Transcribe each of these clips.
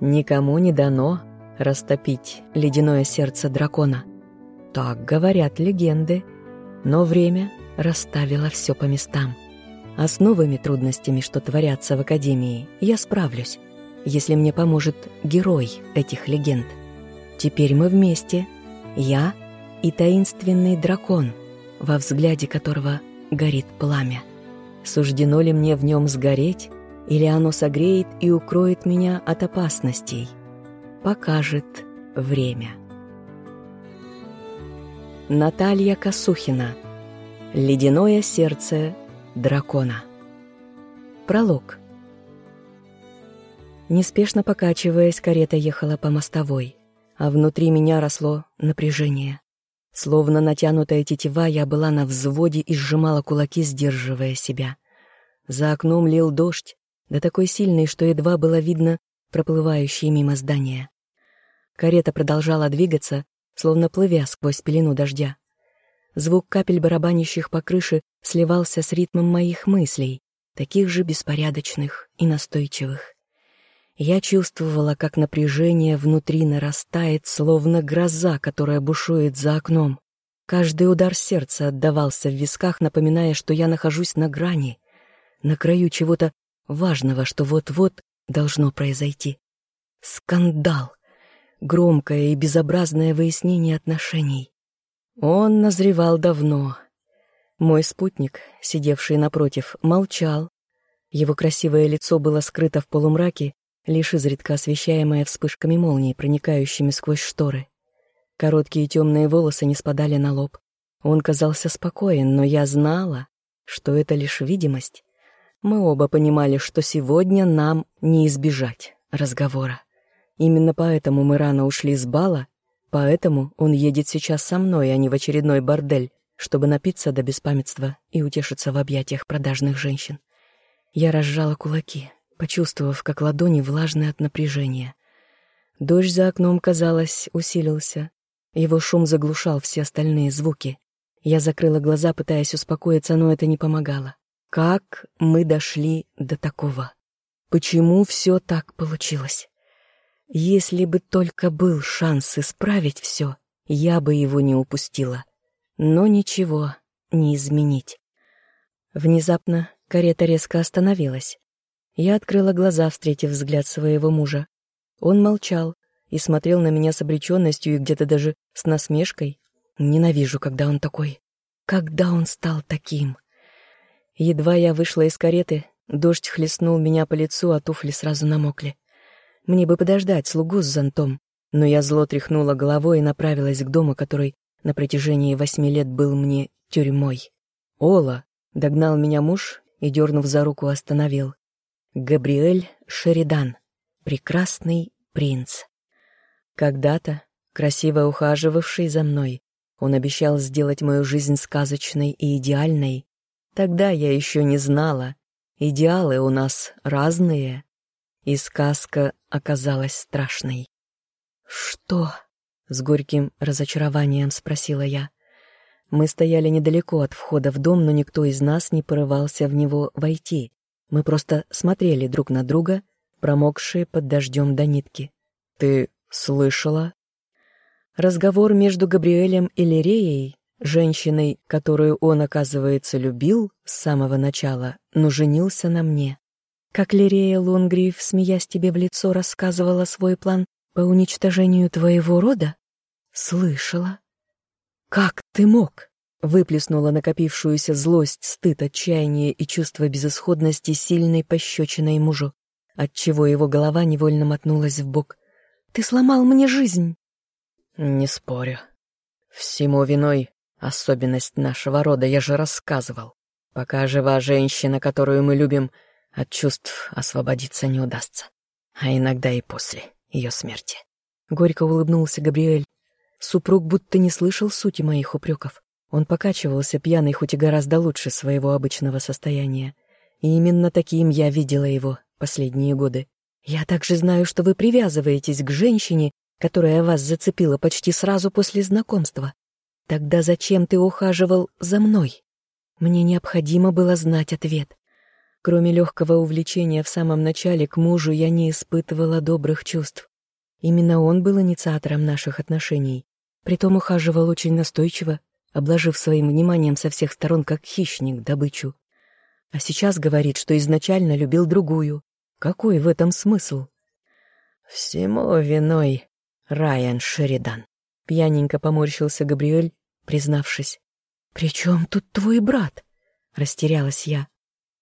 Никому не дано растопить ледяное сердце дракона. Так говорят легенды, но время расставило все по местам. А с новыми трудностями, что творятся в Академии, я справлюсь, если мне поможет герой этих легенд. Теперь мы вместе, я и таинственный дракон, во взгляде которого горит пламя. Суждено ли мне в нем сгореть, или оно согреет и укроет меня от опасностей? Покажет время. Наталья Косухина. Ледяное сердце дракона. Пролог. Неспешно покачиваясь, карета ехала по мостовой, а внутри меня росло напряжение. Словно натянутая тетива, я была на взводе и сжимала кулаки, сдерживая себя. За окном лил дождь, да такой сильный, что едва было видно проплывающие мимо здания. Карета продолжала двигаться, словно плывя сквозь пелену дождя. Звук капель барабанящих по крыше сливался с ритмом моих мыслей, таких же беспорядочных и настойчивых. Я чувствовала, как напряжение внутри нарастает, словно гроза, которая бушует за окном. Каждый удар сердца отдавался в висках, напоминая, что я нахожусь на грани, на краю чего-то важного, что вот-вот должно произойти. Скандал. Громкое и безобразное выяснение отношений. Он назревал давно. Мой спутник, сидевший напротив, молчал. Его красивое лицо было скрыто в полумраке, лишь изредка освещаемое вспышками молний, проникающими сквозь шторы. Короткие темные волосы не спадали на лоб. Он казался спокоен, но я знала, что это лишь видимость. Мы оба понимали, что сегодня нам не избежать разговора. Именно поэтому мы рано ушли с бала Поэтому он едет сейчас со мной, а не в очередной бордель, чтобы напиться до беспамятства и утешиться в объятиях продажных женщин. Я разжала кулаки, почувствовав, как ладони влажны от напряжения. Дождь за окном, казалось, усилился. Его шум заглушал все остальные звуки. Я закрыла глаза, пытаясь успокоиться, но это не помогало. Как мы дошли до такого? Почему все так получилось? Если бы только был шанс исправить все, я бы его не упустила. Но ничего не изменить. Внезапно карета резко остановилась. Я открыла глаза, встретив взгляд своего мужа. Он молчал и смотрел на меня с обреченностью и где-то даже с насмешкой. Ненавижу, когда он такой. Когда он стал таким? Едва я вышла из кареты, дождь хлестнул меня по лицу, а туфли сразу намокли. Мне бы подождать слугу с зонтом, но я зло тряхнула головой и направилась к дому, который на протяжении восьми лет был мне тюрьмой. «Ола!» — догнал меня муж и, дернув за руку, остановил. «Габриэль Шеридан. Прекрасный принц». Когда-то, красиво ухаживавший за мной, он обещал сделать мою жизнь сказочной и идеальной. Тогда я еще не знала. Идеалы у нас разные и сказка оказалась страшной. «Что?» — с горьким разочарованием спросила я. Мы стояли недалеко от входа в дом, но никто из нас не порывался в него войти. Мы просто смотрели друг на друга, промокшие под дождем до нитки. «Ты слышала?» Разговор между Габриэлем и Лиреей, женщиной, которую он, оказывается, любил с самого начала, но женился на мне. Как Лирея Лунгриф, смеясь тебе в лицо, рассказывала свой план по уничтожению твоего рода? Слышала. Как ты мог? Выплеснула накопившуюся злость, стыд, отчаяние и чувство безысходности сильной пощечиной мужу, отчего его голова невольно мотнулась в бок. Ты сломал мне жизнь. Не спорю. Всему виной особенность нашего рода, я же рассказывал. Пока жива женщина, которую мы любим, — от чувств освободиться не удастся. А иногда и после ее смерти. Горько улыбнулся Габриэль. Супруг будто не слышал сути моих упреков. Он покачивался пьяный, хоть и гораздо лучше своего обычного состояния. И именно таким я видела его последние годы. Я также знаю, что вы привязываетесь к женщине, которая вас зацепила почти сразу после знакомства. Тогда зачем ты ухаживал за мной? Мне необходимо было знать ответ. Кроме легкого увлечения в самом начале к мужу я не испытывала добрых чувств. Именно он был инициатором наших отношений. Притом ухаживал очень настойчиво, обложив своим вниманием со всех сторон как хищник добычу. А сейчас говорит, что изначально любил другую. Какой в этом смысл? Всему виной Райан Шеридан. Пьяненько поморщился Габриэль, признавшись. «При чем тут твой брат?» — растерялась я.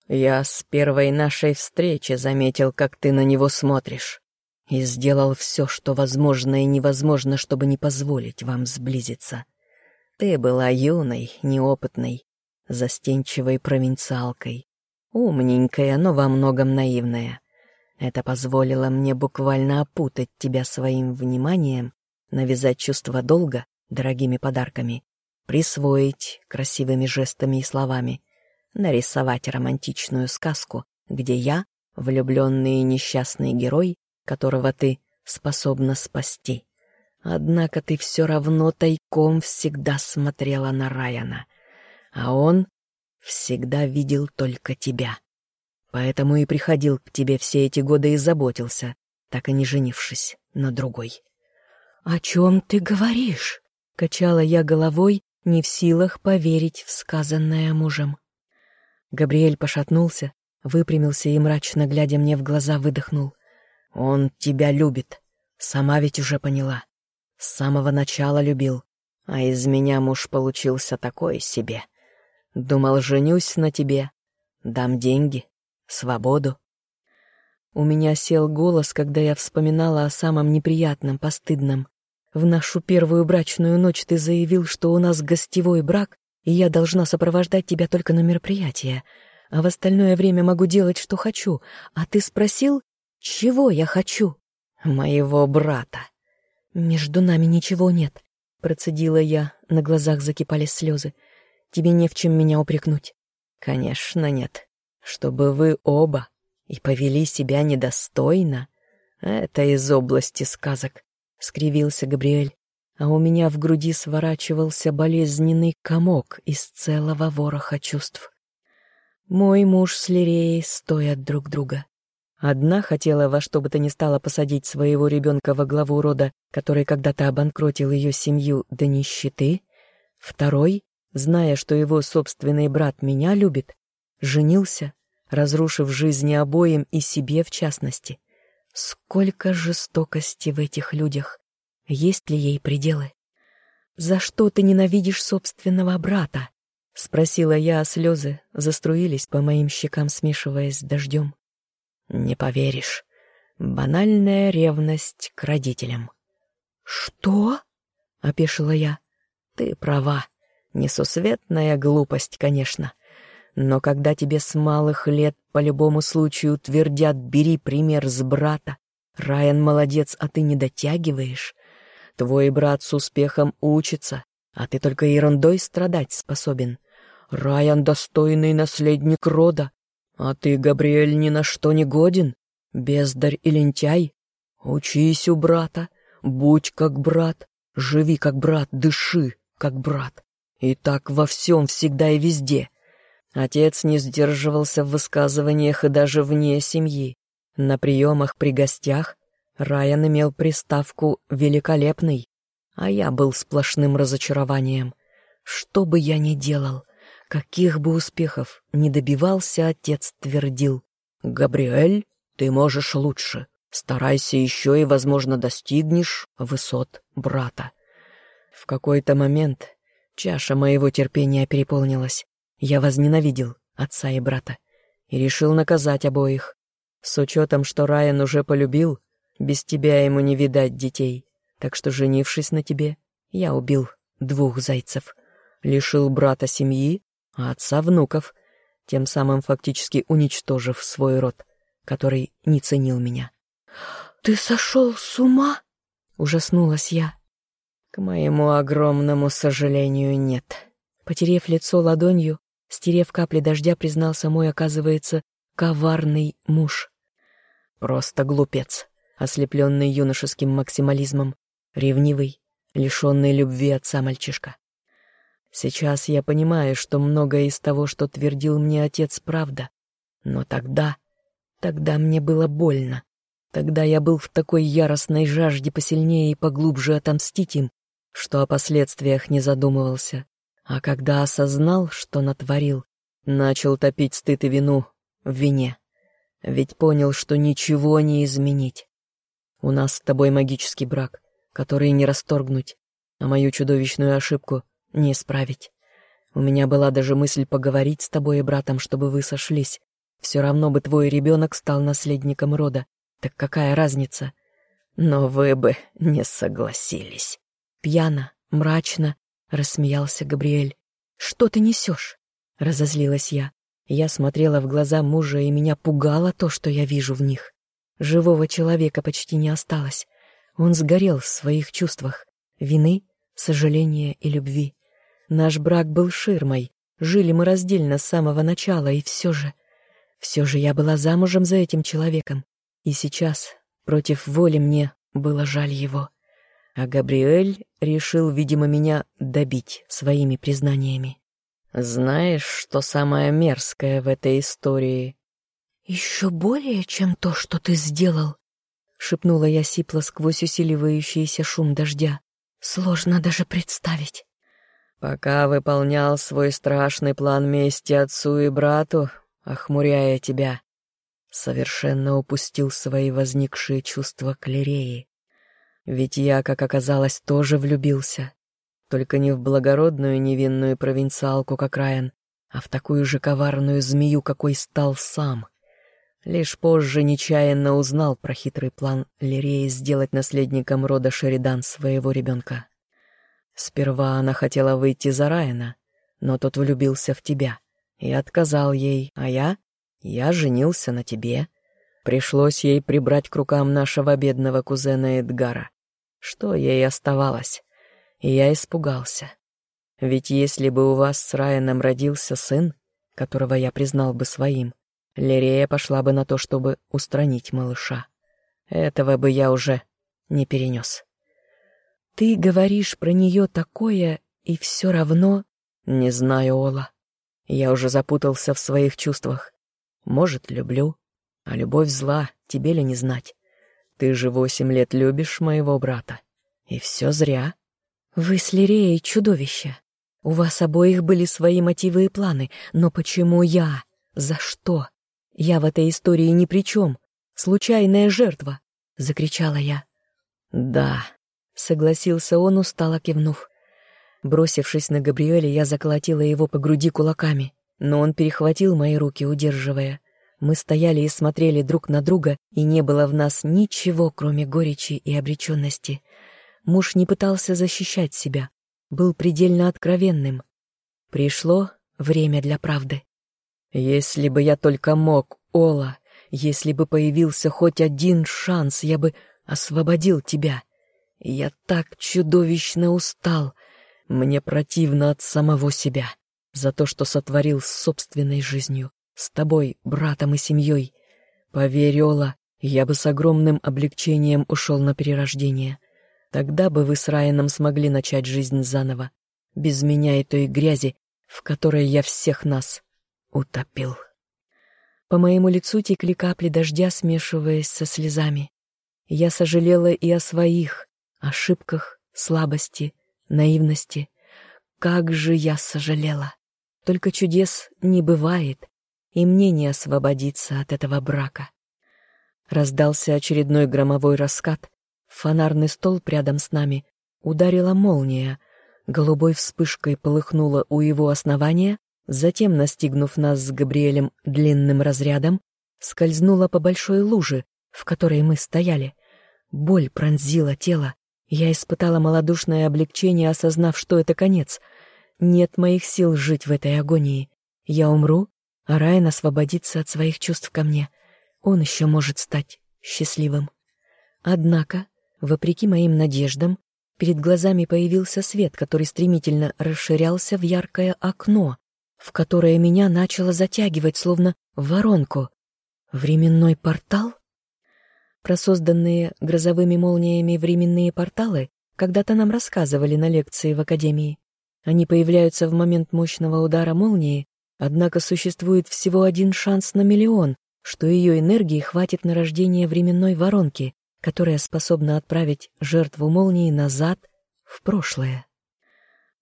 «Я с первой нашей встречи заметил, как ты на него смотришь, и сделал все, что возможно и невозможно, чтобы не позволить вам сблизиться. Ты была юной, неопытной, застенчивой провинциалкой, умненькая, но во многом наивная. Это позволило мне буквально опутать тебя своим вниманием, навязать чувство долга дорогими подарками, присвоить красивыми жестами и словами — нарисовать романтичную сказку, где я — влюбленный и несчастный герой, которого ты способна спасти. Однако ты все равно тайком всегда смотрела на Райана, а он всегда видел только тебя. Поэтому и приходил к тебе все эти годы и заботился, так и не женившись на другой. «О чем ты говоришь?» — качала я головой, не в силах поверить в сказанное мужем. Габриэль пошатнулся, выпрямился и, мрачно глядя мне в глаза, выдохнул. «Он тебя любит. Сама ведь уже поняла. С самого начала любил. А из меня муж получился такой себе. Думал, женюсь на тебе. Дам деньги, свободу». У меня сел голос, когда я вспоминала о самом неприятном, постыдном. В нашу первую брачную ночь ты заявил, что у нас гостевой брак, и я должна сопровождать тебя только на мероприятия, а в остальное время могу делать, что хочу. А ты спросил, чего я хочу? Моего брата. Между нами ничего нет, процедила я, на глазах закипали слезы. Тебе не в чем меня упрекнуть. Конечно, нет. Чтобы вы оба и повели себя недостойно, это из области сказок, скривился Габриэль а у меня в груди сворачивался болезненный комок из целого вороха чувств. Мой муж с Лиреей стоят друг друга. Одна хотела во что бы то ни стало посадить своего ребенка во главу рода, который когда-то обанкротил ее семью до нищеты. Второй, зная, что его собственный брат меня любит, женился, разрушив жизни обоим и себе в частности. Сколько жестокости в этих людях! Есть ли ей пределы? «За что ты ненавидишь собственного брата?» — спросила я, а слезы заструились по моим щекам, смешиваясь с дождем. «Не поверишь. Банальная ревность к родителям». «Что?» — опешила я. «Ты права. Несусветная глупость, конечно. Но когда тебе с малых лет по любому случаю твердят «бери пример с брата», Райан молодец, а ты не дотягиваешь, Твой брат с успехом учится, а ты только ерундой страдать способен. Райан — достойный наследник рода, а ты, Габриэль, ни на что не годен, бездарь и лентяй. Учись у брата, будь как брат, живи как брат, дыши как брат. И так во всем, всегда и везде. Отец не сдерживался в высказываниях и даже вне семьи. На приемах при гостях Райан имел приставку «великолепный», а я был сплошным разочарованием. Что бы я ни делал, каких бы успехов не добивался, отец твердил. «Габриэль, ты можешь лучше. Старайся еще и, возможно, достигнешь высот брата». В какой-то момент чаша моего терпения переполнилась. Я возненавидел отца и брата и решил наказать обоих. С учетом, что Райан уже полюбил, без тебя ему не видать детей, так что, женившись на тебе, я убил двух зайцев, лишил брата семьи, а отца внуков, тем самым фактически уничтожив свой род, который не ценил меня. «Ты сошел с ума?» — ужаснулась я. К моему огромному сожалению, нет. Потерев лицо ладонью, стерев капли дождя, признался мой, оказывается, коварный муж. Просто глупец ослепленный юношеским максимализмом, ревнивый, лишенный любви отца мальчишка. Сейчас я понимаю, что многое из того, что твердил мне отец, правда. Но тогда, тогда мне было больно. Тогда я был в такой яростной жажде посильнее и поглубже отомстить им, что о последствиях не задумывался. А когда осознал, что натворил, начал топить стыд и вину в вине. Ведь понял, что ничего не изменить. У нас с тобой магический брак, который не расторгнуть, а мою чудовищную ошибку не исправить. У меня была даже мысль поговорить с тобой и братом, чтобы вы сошлись. Все равно бы твой ребенок стал наследником рода, так какая разница? Но вы бы не согласились. Пьяно, мрачно, рассмеялся Габриэль. Что ты несешь? Разозлилась я. Я смотрела в глаза мужа, и меня пугало то, что я вижу в них. Живого человека почти не осталось. Он сгорел в своих чувствах вины, сожаления и любви. Наш брак был ширмой, жили мы раздельно с самого начала, и все же... Все же я была замужем за этим человеком, и сейчас, против воли мне, было жаль его. А Габриэль решил, видимо, меня добить своими признаниями. «Знаешь, что самое мерзкое в этой истории?» «Еще более, чем то, что ты сделал», — шепнула я сипло сквозь усиливающийся шум дождя. «Сложно даже представить». «Пока выполнял свой страшный план мести отцу и брату, охмуряя тебя, совершенно упустил свои возникшие чувства к Лиреи. Ведь я, как оказалось, тоже влюбился. Только не в благородную невинную провинциалку, как Райан, а в такую же коварную змею, какой стал сам. Лишь позже нечаянно узнал про хитрый план Лиреи сделать наследником рода Шеридан своего ребенка. Сперва она хотела выйти за Райана, но тот влюбился в тебя и отказал ей, а я я женился на тебе. Пришлось ей прибрать к рукам нашего бедного кузена Эдгара. Что ей оставалось? И я испугался. Ведь если бы у вас с Райаном родился сын, которого я признал бы своим, Лирея пошла бы на то, чтобы устранить малыша. Этого бы я уже не перенес. Ты говоришь про нее такое, и все равно... Не знаю, Ола. Я уже запутался в своих чувствах. Может, люблю, а любовь зла, тебе ли не знать. Ты же восемь лет любишь моего брата, и все зря. Вы с Лиреей чудовище. У вас обоих были свои мотивы и планы, но почему я? За что? Я в этой истории ни при чем. Случайная жертва, — закричала я. Да, — согласился он, устало кивнув. Бросившись на Габриэля, я заколотила его по груди кулаками но он перехватил мои руки, удерживая. Мы стояли и смотрели друг на друга, и не было в нас ничего, кроме горечи и обреченности. Муж не пытался защищать себя, был предельно откровенным. Пришло время для правды. Если бы я только мог, Ола, если бы появился хоть один шанс, я бы освободил тебя. Я так чудовищно устал. Мне противно от самого себя за то, что сотворил с собственной жизнью, с тобой, братом и семьей. Поверь, Ола, я бы с огромным облегчением ушел на перерождение. Тогда бы вы с Райаном смогли начать жизнь заново, без меня и той грязи, в которой я всех нас утопил. По моему лицу текли капли дождя, смешиваясь со слезами. Я сожалела и о своих ошибках, слабости, наивности. Как же я сожалела! Только чудес не бывает, и мне не освободиться от этого брака. Раздался очередной громовой раскат. Фонарный столб рядом с нами ударила молния. Голубой вспышкой полыхнула у его основания, затем, настигнув нас с Габриэлем длинным разрядом, скользнула по большой луже, в которой мы стояли. Боль пронзила тело. Я испытала малодушное облегчение, осознав, что это конец — нет моих сил жить в этой агонии. Я умру, а Райан освободится от своих чувств ко мне. Он еще может стать счастливым. Однако, вопреки моим надеждам, перед глазами появился свет, который стремительно расширялся в яркое окно, в которое меня начало затягивать, словно воронку. Временной портал? Про созданные грозовыми молниями временные порталы когда-то нам рассказывали на лекции в академии. Они появляются в момент мощного удара молнии, Однако существует всего один шанс на миллион, что ее энергии хватит на рождение временной воронки, которая способна отправить жертву молнии назад, в прошлое.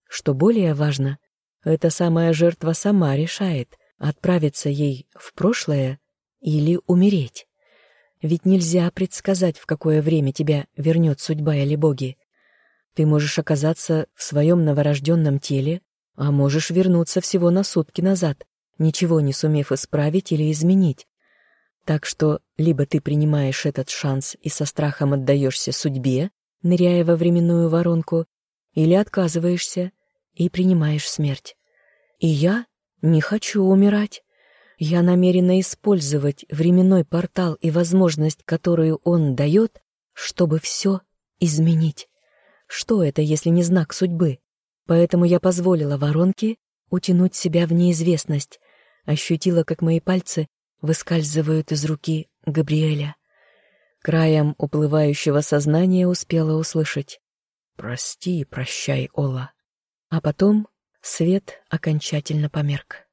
Что более важно, эта самая жертва сама решает, отправиться ей в прошлое или умереть. Ведь нельзя предсказать, в какое время тебя вернет судьба или боги. Ты можешь оказаться в своем новорожденном теле, а можешь вернуться всего на сутки назад, ничего не сумев исправить или изменить. Так что либо ты принимаешь этот шанс и со страхом отдаешься судьбе, ныряя во временную воронку, или отказываешься и принимаешь смерть. И я не хочу умирать. Я намерена использовать временной портал и возможность, которую он дает, чтобы все изменить. Что это, если не знак судьбы? Поэтому я позволила воронке утянуть себя в неизвестность, ощутила, как мои пальцы выскальзывают из руки Габриэля. Краем уплывающего сознания успела услышать «Прости прощай, Ола». А потом свет окончательно померк.